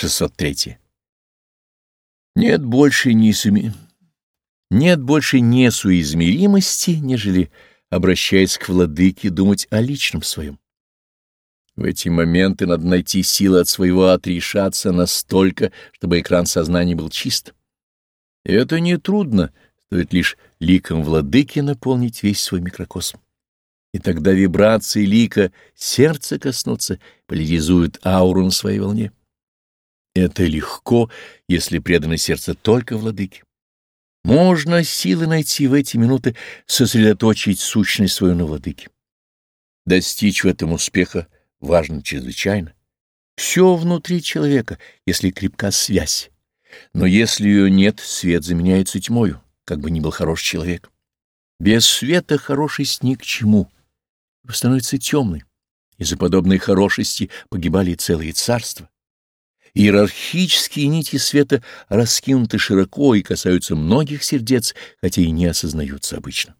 603. Нет больше несуми... Нет больше несуизмеримости, нежели, обращаясь к владыке, думать о личном своем. В эти моменты надо найти силы от своего отрешаться настолько, чтобы экран сознания был чист. И это нетрудно, стоит лишь ликом владыки наполнить весь свой микрокосм. И тогда вибрации лика сердца коснутся, поляризуют ауру на своей волне. Это легко, если предано сердце только владыке. Можно силы найти в эти минуты, сосредоточить сущность свою на владыке. Достичь в этом успеха важно чрезвычайно. Все внутри человека, если крепка связь. Но если ее нет, свет заменяется тьмою, как бы ни был хорош человек. Без света хорошесть ни к чему, становится темной. Из-за подобной хорошести погибали целые царства. Иерархические нити света раскинуты широко и касаются многих сердец, хотя и не осознаются обычно.